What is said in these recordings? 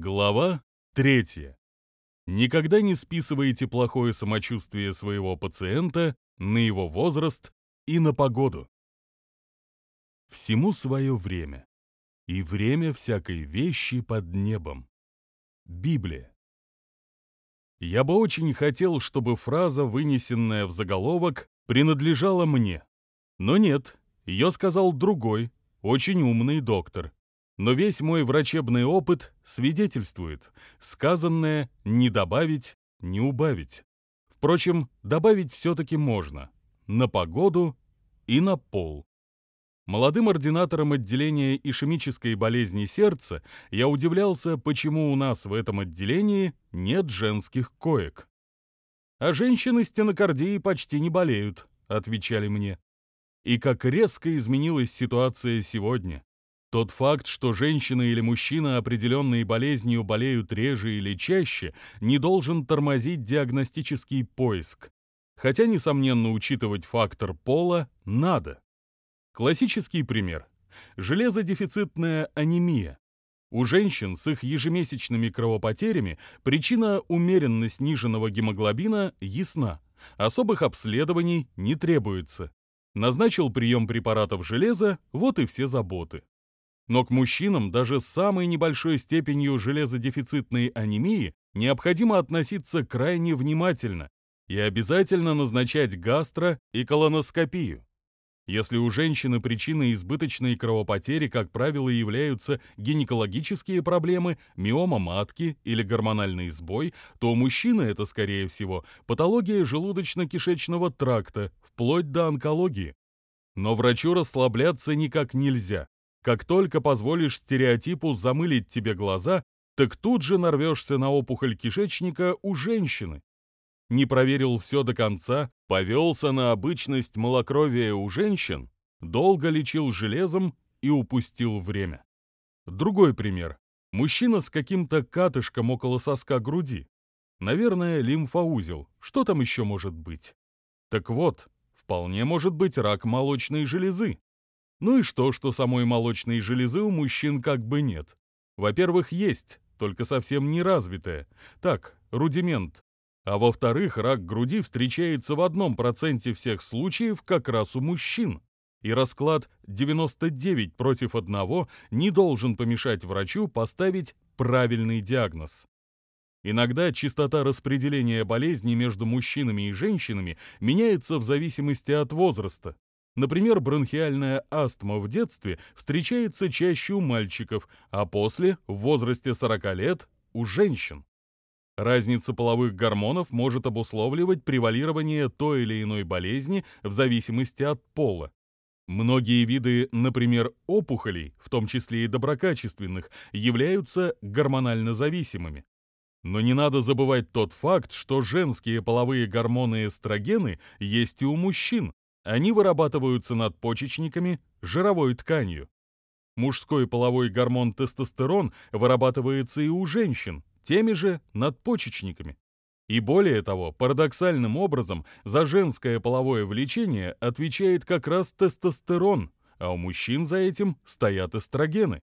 Глава третья. Никогда не списывайте плохое самочувствие своего пациента на его возраст и на погоду. Всему свое время, и время всякой вещи под небом. Библия. Я бы очень хотел, чтобы фраза, вынесенная в заголовок, принадлежала мне. Но нет, ее сказал другой, очень умный доктор. Но весь мой врачебный опыт свидетельствует, сказанное не добавить, не убавить. Впрочем, добавить все-таки можно. На погоду и на пол. Молодым ординатором отделения ишемической болезни сердца я удивлялся, почему у нас в этом отделении нет женских коек. «А женщины стенокардией почти не болеют», — отвечали мне. И как резко изменилась ситуация сегодня. Тот факт, что женщина или мужчина, определенные болезнью, болеют реже или чаще, не должен тормозить диагностический поиск. Хотя, несомненно, учитывать фактор пола надо. Классический пример. Железодефицитная анемия. У женщин с их ежемесячными кровопотерями причина умеренно сниженного гемоглобина ясна. Особых обследований не требуется. Назначил прием препаратов железа, вот и все заботы. Но к мужчинам даже с самой небольшой степенью железодефицитной анемии необходимо относиться крайне внимательно и обязательно назначать гастро- и колоноскопию. Если у женщины причиной избыточной кровопотери, как правило, являются гинекологические проблемы, миома матки или гормональный сбой, то у мужчины это, скорее всего, патология желудочно-кишечного тракта, вплоть до онкологии. Но врачу расслабляться никак нельзя. Как только позволишь стереотипу замылить тебе глаза, так тут же нарвешься на опухоль кишечника у женщины. Не проверил все до конца, повелся на обычность малокровия у женщин, долго лечил железом и упустил время. Другой пример. Мужчина с каким-то катышком около соска груди. Наверное, лимфоузел. Что там еще может быть? Так вот, вполне может быть рак молочной железы. Ну и что, что самой молочной железы у мужчин как бы нет? Во-первых, есть, только совсем не развитая. Так, рудимент. А во-вторых, рак груди встречается в одном проценте всех случаев как раз у мужчин. И расклад 99 против 1 не должен помешать врачу поставить правильный диагноз. Иногда частота распределения болезней между мужчинами и женщинами меняется в зависимости от возраста. Например, бронхиальная астма в детстве встречается чаще у мальчиков, а после, в возрасте 40 лет, у женщин. Разница половых гормонов может обусловливать превалирование той или иной болезни в зависимости от пола. Многие виды, например, опухолей, в том числе и доброкачественных, являются гормонально зависимыми. Но не надо забывать тот факт, что женские половые гормоны эстрогены есть и у мужчин, они вырабатываются надпочечниками, жировой тканью. Мужской половой гормон тестостерон вырабатывается и у женщин, теми же надпочечниками. И более того, парадоксальным образом за женское половое влечение отвечает как раз тестостерон, а у мужчин за этим стоят эстрогены.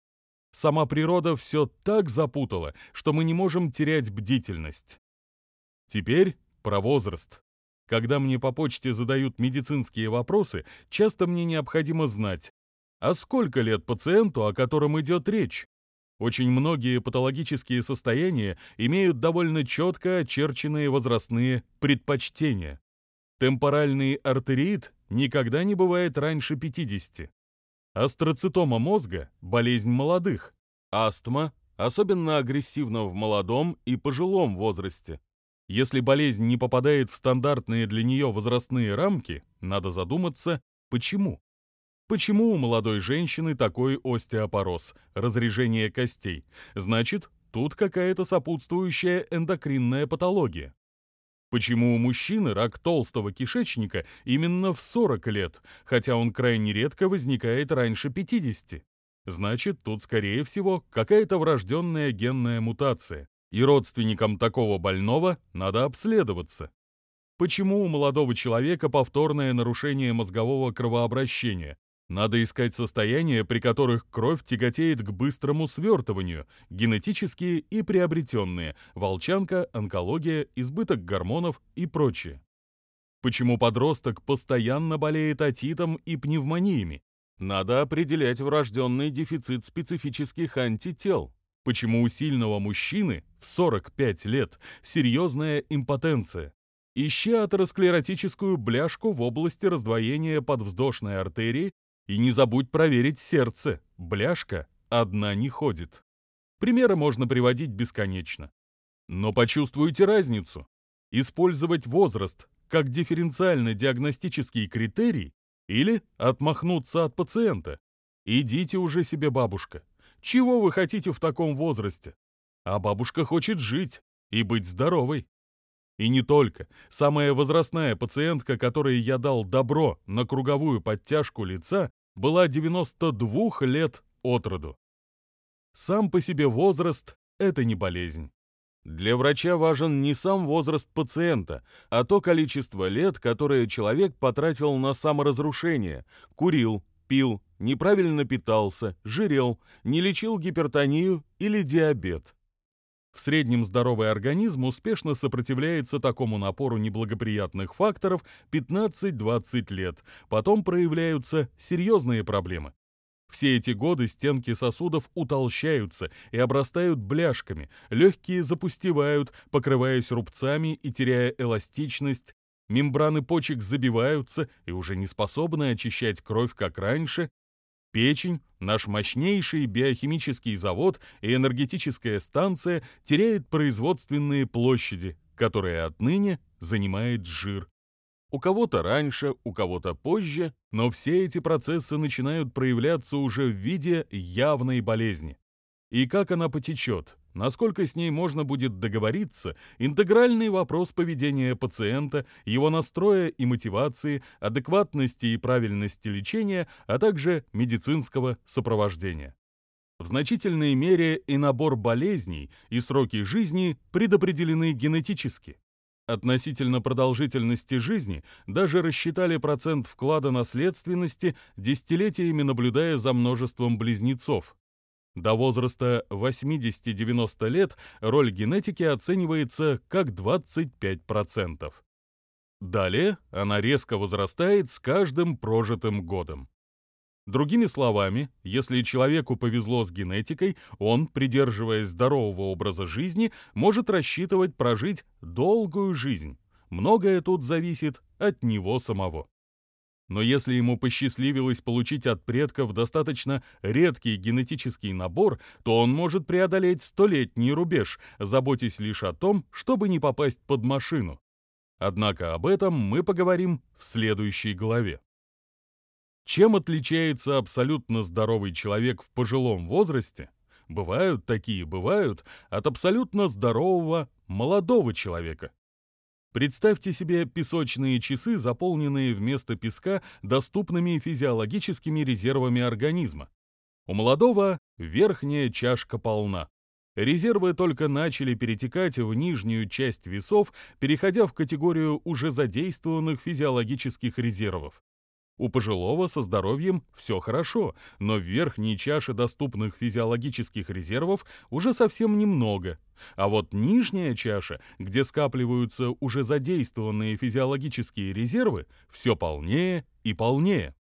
Сама природа все так запутала, что мы не можем терять бдительность. Теперь про возраст. Когда мне по почте задают медицинские вопросы, часто мне необходимо знать, а сколько лет пациенту, о котором идет речь? Очень многие патологические состояния имеют довольно четко очерченные возрастные предпочтения. Темпоральный артериит никогда не бывает раньше 50. Астроцитома мозга – болезнь молодых. Астма – особенно агрессивна в молодом и пожилом возрасте. Если болезнь не попадает в стандартные для нее возрастные рамки, надо задуматься, почему. Почему у молодой женщины такой остеопороз, разрежение костей? Значит, тут какая-то сопутствующая эндокринная патология. Почему у мужчины рак толстого кишечника именно в 40 лет, хотя он крайне редко возникает раньше 50? Значит, тут, скорее всего, какая-то врожденная генная мутация и родственникам такого больного надо обследоваться. Почему у молодого человека повторное нарушение мозгового кровообращения? Надо искать состояния, при которых кровь тяготеет к быстрому свертыванию, генетические и приобретенные, волчанка, онкология, избыток гормонов и прочее. Почему подросток постоянно болеет отитом и пневмониями? Надо определять врожденный дефицит специфических антител. Почему у сильного мужчины в 45 лет серьезная импотенция? Ищи атеросклеротическую бляшку в области раздвоения подвздошной артерии и не забудь проверить сердце. Бляшка одна не ходит. Примеры можно приводить бесконечно. Но почувствуйте разницу. Использовать возраст как дифференциально-диагностический критерий или отмахнуться от пациента. Идите уже себе, бабушка. Чего вы хотите в таком возрасте? А бабушка хочет жить и быть здоровой. И не только. Самая возрастная пациентка, которой я дал добро на круговую подтяжку лица, была 92 лет от роду. Сам по себе возраст – это не болезнь. Для врача важен не сам возраст пациента, а то количество лет, которое человек потратил на саморазрушение, курил, пил, неправильно питался, жирел, не лечил гипертонию или диабет. В среднем здоровый организм успешно сопротивляется такому напору неблагоприятных факторов 15-20 лет, потом проявляются серьезные проблемы. Все эти годы стенки сосудов утолщаются и обрастают бляшками, легкие запустевают, покрываясь рубцами и теряя эластичность, мембраны почек забиваются и уже не способны очищать кровь, как раньше, Печень, наш мощнейший биохимический завод и энергетическая станция теряет производственные площади, которые отныне занимает жир. У кого-то раньше, у кого-то позже, но все эти процессы начинают проявляться уже в виде явной болезни. И как она потечет, Насколько с ней можно будет договориться, интегральный вопрос поведения пациента, его настроя и мотивации, адекватности и правильности лечения, а также медицинского сопровождения. В значительной мере и набор болезней, и сроки жизни предопределены генетически. Относительно продолжительности жизни даже рассчитали процент вклада наследственности, десятилетиями наблюдая за множеством близнецов. До возраста 80-90 лет роль генетики оценивается как 25%. Далее она резко возрастает с каждым прожитым годом. Другими словами, если человеку повезло с генетикой, он, придерживаясь здорового образа жизни, может рассчитывать прожить долгую жизнь. Многое тут зависит от него самого. Но если ему посчастливилось получить от предков достаточно редкий генетический набор, то он может преодолеть столетний рубеж, заботясь лишь о том, чтобы не попасть под машину. Однако об этом мы поговорим в следующей главе. Чем отличается абсолютно здоровый человек в пожилом возрасте? Бывают такие, бывают, от абсолютно здорового молодого человека. Представьте себе песочные часы, заполненные вместо песка доступными физиологическими резервами организма. У молодого верхняя чашка полна. Резервы только начали перетекать в нижнюю часть весов, переходя в категорию уже задействованных физиологических резервов. У пожилого со здоровьем все хорошо, но в верхней чаше доступных физиологических резервов уже совсем немного. А вот нижняя чаша, где скапливаются уже задействованные физиологические резервы, все полнее и полнее.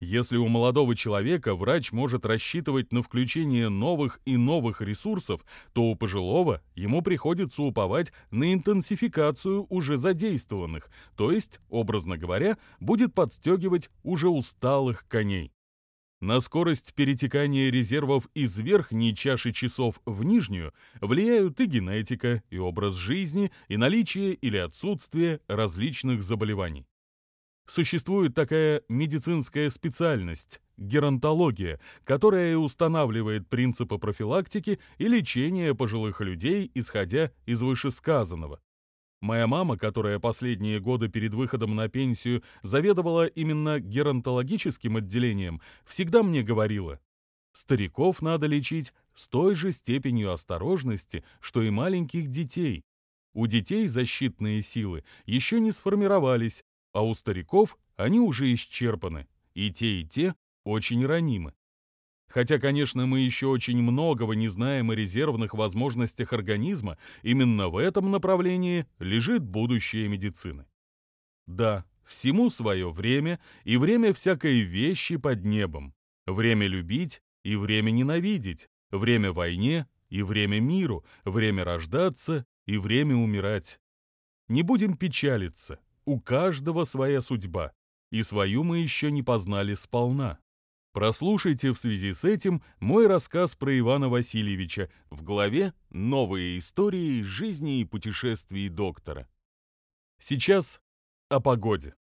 Если у молодого человека врач может рассчитывать на включение новых и новых ресурсов, то у пожилого ему приходится уповать на интенсификацию уже задействованных, то есть, образно говоря, будет подстегивать уже усталых коней. На скорость перетекания резервов из верхней чаши часов в нижнюю влияют и генетика, и образ жизни, и наличие или отсутствие различных заболеваний. Существует такая медицинская специальность – геронтология, которая устанавливает принципы профилактики и лечения пожилых людей, исходя из вышесказанного. Моя мама, которая последние годы перед выходом на пенсию заведовала именно геронтологическим отделением, всегда мне говорила, стариков надо лечить с той же степенью осторожности, что и маленьких детей. У детей защитные силы еще не сформировались, а у стариков они уже исчерпаны. и те, и те очень ранимы. Хотя, конечно, мы еще очень многого не знаем о резервных возможностях организма, именно в этом направлении лежит будущее медицины. Да, всему свое время и время всякой вещи под небом. Время любить и время ненавидеть, время войне и время миру, время рождаться и время умирать. Не будем печалиться, у каждого своя судьба, и свою мы еще не познали сполна. Прослушайте в связи с этим мой рассказ про Ивана Васильевича в главе «Новые истории жизни и путешествий доктора». Сейчас о погоде.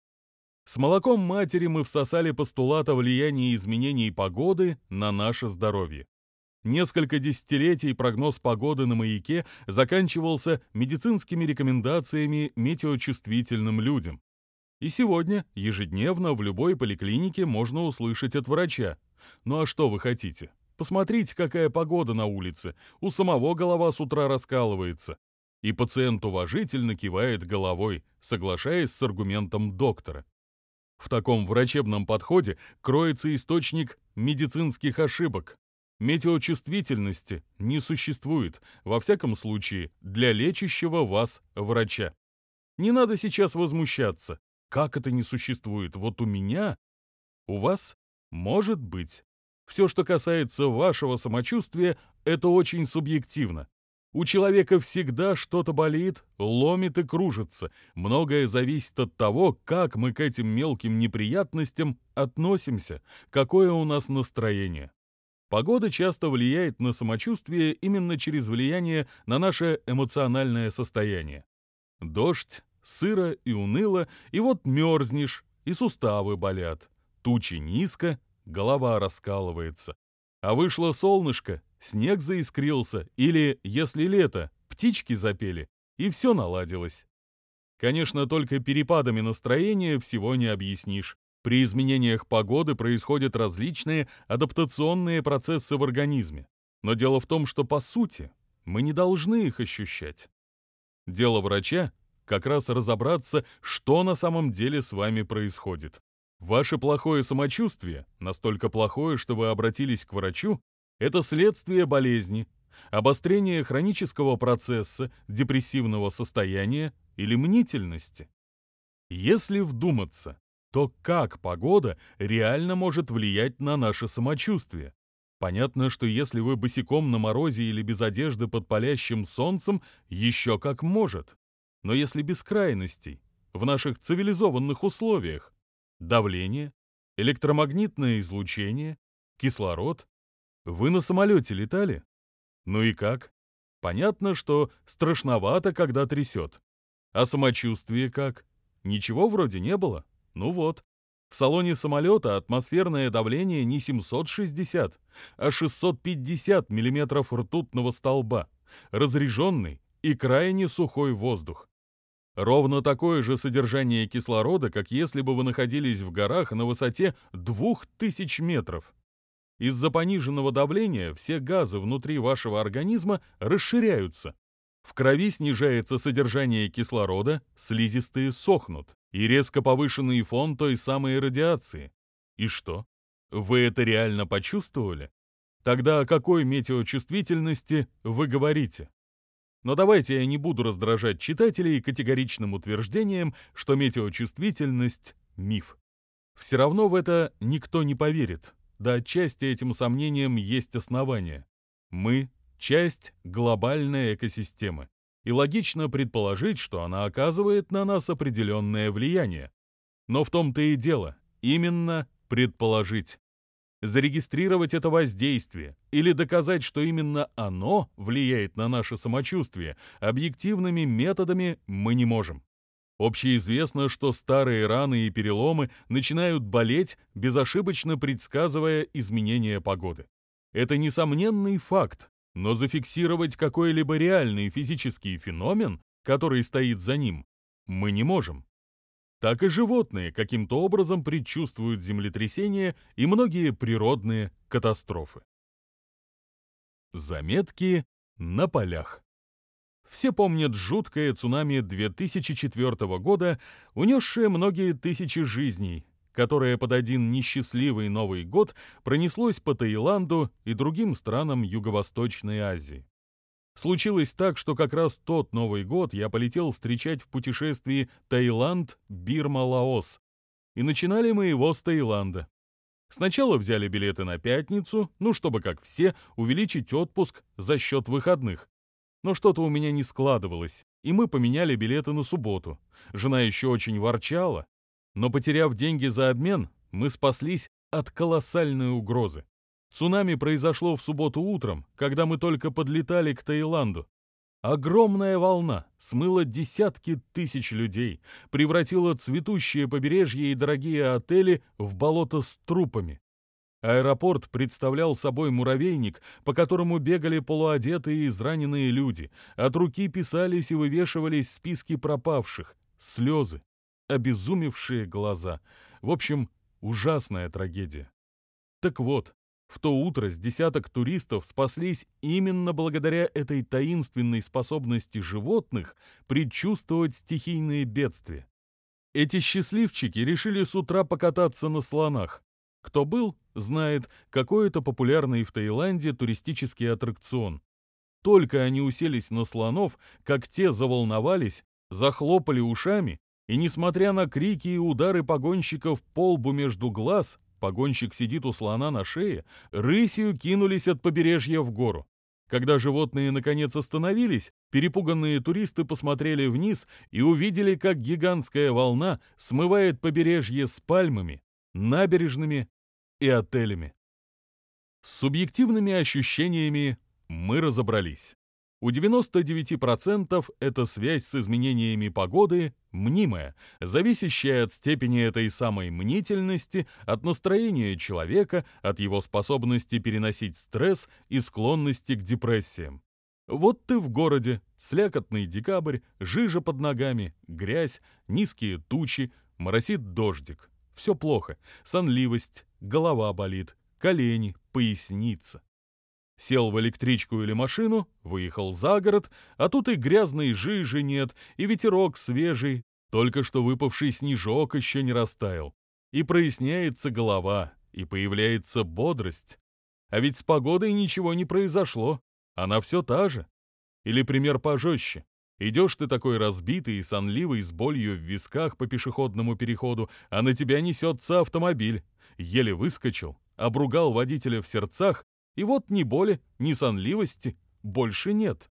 С молоком матери мы всосали постулат о влиянии изменений погоды на наше здоровье. Несколько десятилетий прогноз погоды на маяке заканчивался медицинскими рекомендациями метеочувствительным людям. И сегодня ежедневно в любой поликлинике можно услышать от врача. Ну а что вы хотите? Посмотрите, какая погода на улице. У самого голова с утра раскалывается. И пациент уважительно кивает головой, соглашаясь с аргументом доктора. В таком врачебном подходе кроется источник медицинских ошибок. Метеочувствительности не существует, во всяком случае, для лечащего вас врача. Не надо сейчас возмущаться. Как это не существует? Вот у меня, у вас, может быть. Все, что касается вашего самочувствия, это очень субъективно. У человека всегда что-то болит, ломит и кружится. Многое зависит от того, как мы к этим мелким неприятностям относимся, какое у нас настроение. Погода часто влияет на самочувствие именно через влияние на наше эмоциональное состояние. Дождь, сыро и уныло, и вот мерзнешь, и суставы болят. Тучи низко, голова раскалывается. А вышло солнышко, снег заискрился, или, если лето, птички запели, и все наладилось. Конечно, только перепадами настроения всего не объяснишь. При изменениях погоды происходят различные адаптационные процессы в организме. Но дело в том, что по сути мы не должны их ощущать. Дело врача как раз разобраться, что на самом деле с вами происходит. Ваше плохое самочувствие, настолько плохое, что вы обратились к врачу, это следствие болезни, обострение хронического процесса, депрессивного состояния или мнительности. Если вдуматься, то как погода реально может влиять на наше самочувствие? Понятно, что если вы босиком на морозе или без одежды под палящим солнцем, еще как может. Но если без крайностей, в наших цивилизованных условиях, давление, электромагнитное излучение, кислород, вы на самолете летали? Ну и как? Понятно, что страшновато, когда трясет. А самочувствие как? Ничего вроде не было? Ну вот. В салоне самолета атмосферное давление не 760, а 650 миллиметров ртутного столба, разреженный и крайне сухой воздух. Ровно такое же содержание кислорода, как если бы вы находились в горах на высоте 2000 метров. Из-за пониженного давления все газы внутри вашего организма расширяются. В крови снижается содержание кислорода, слизистые сохнут, и резко повышенный фон той самой радиации. И что? Вы это реально почувствовали? Тогда о какой метеочувствительности вы говорите? Но давайте я не буду раздражать читателей категоричным утверждением, что метеочувствительность — миф. Все равно в это никто не поверит, да отчасти этим сомнениям есть основания. Мы — часть глобальной экосистемы, и логично предположить, что она оказывает на нас определенное влияние. Но в том-то и дело, именно предположить зарегистрировать это воздействие или доказать, что именно оно влияет на наше самочувствие, объективными методами мы не можем. Общеизвестно, что старые раны и переломы начинают болеть, безошибочно предсказывая изменения погоды. Это несомненный факт, но зафиксировать какой-либо реальный физический феномен, который стоит за ним, мы не можем так и животные каким-то образом предчувствуют землетрясения и многие природные катастрофы. Заметки на полях. Все помнят жуткое цунами 2004 года, унесшее многие тысячи жизней, которое под один несчастливый Новый год пронеслось по Таиланду и другим странам Юго-Восточной Азии. Случилось так, что как раз тот Новый год я полетел встречать в путешествии Таиланд, Бирма, Лаос. И начинали мы его с Таиланда. Сначала взяли билеты на пятницу, ну, чтобы, как все, увеличить отпуск за счет выходных. Но что-то у меня не складывалось, и мы поменяли билеты на субботу. Жена еще очень ворчала, но, потеряв деньги за обмен, мы спаслись от колоссальной угрозы. Цунами произошло в субботу утром, когда мы только подлетали к Таиланду. Огромная волна смыла десятки тысяч людей, превратила цветущее побережье и дорогие отели в болото с трупами. Аэропорт представлял собой муравейник, по которому бегали полуодетые и израненные люди. От руки писались и вывешивались списки пропавших, слезы, обезумевшие глаза. В общем, ужасная трагедия. Так вот, в то утро с десяток туристов спаслись именно благодаря этой таинственной способности животных предчувствовать стихийные бедствия. Эти счастливчики решили с утра покататься на слонах. Кто был, знает, какой это популярный в Таиланде туристический аттракцион. Только они уселись на слонов, как те заволновались, захлопали ушами и, несмотря на крики и удары погонщиков по лбу между глаз, погонщик сидит у слона на шее, рысью кинулись от побережья в гору. Когда животные наконец остановились, перепуганные туристы посмотрели вниз и увидели, как гигантская волна смывает побережье с пальмами, набережными и отелями. С субъективными ощущениями мы разобрались. У 99% эта связь с изменениями погоды мнимая, зависящая от степени этой самой мнительности, от настроения человека, от его способности переносить стресс и склонности к депрессиям. Вот ты в городе, слякотный декабрь, жижа под ногами, грязь, низкие тучи, моросит дождик. Все плохо, сонливость, голова болит, колени, поясница. Сел в электричку или машину, выехал за город, а тут и грязной жижи нет, и ветерок свежий, только что выпавший снежок еще не растаял. И проясняется голова, и появляется бодрость. А ведь с погодой ничего не произошло, она все та же. Или пример пожестче. Идешь ты такой разбитый и сонливый, с болью в висках по пешеходному переходу, а на тебя несется автомобиль. Еле выскочил, обругал водителя в сердцах, и вот ни боли, ни сонливости больше нет.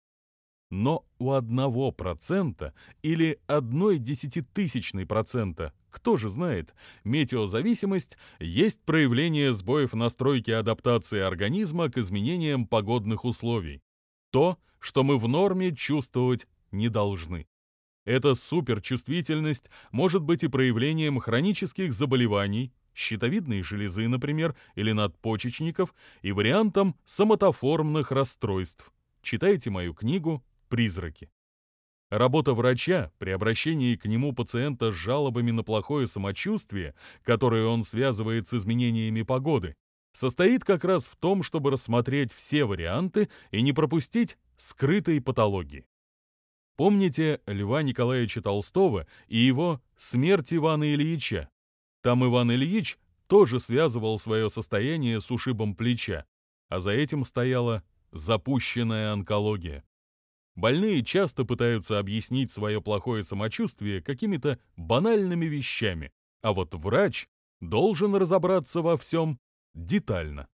Но у одного процента или одной десятитысячной процента, кто же знает, метеозависимость есть проявление сбоев настройки адаптации организма к изменениям погодных условий. То, что мы в норме чувствовать не должны. Эта суперчувствительность может быть и проявлением хронических заболеваний, щитовидной железы, например, или надпочечников, и вариантом соматоформных расстройств. Читайте мою книгу «Призраки». Работа врача при обращении к нему пациента с жалобами на плохое самочувствие, которое он связывает с изменениями погоды, состоит как раз в том, чтобы рассмотреть все варианты и не пропустить скрытые патологии. Помните Льва Николаевича Толстого и его «Смерть Ивана Ильича»? Там Иван Ильич тоже связывал свое состояние с ушибом плеча, а за этим стояла запущенная онкология. Больные часто пытаются объяснить свое плохое самочувствие какими-то банальными вещами, а вот врач должен разобраться во всем детально.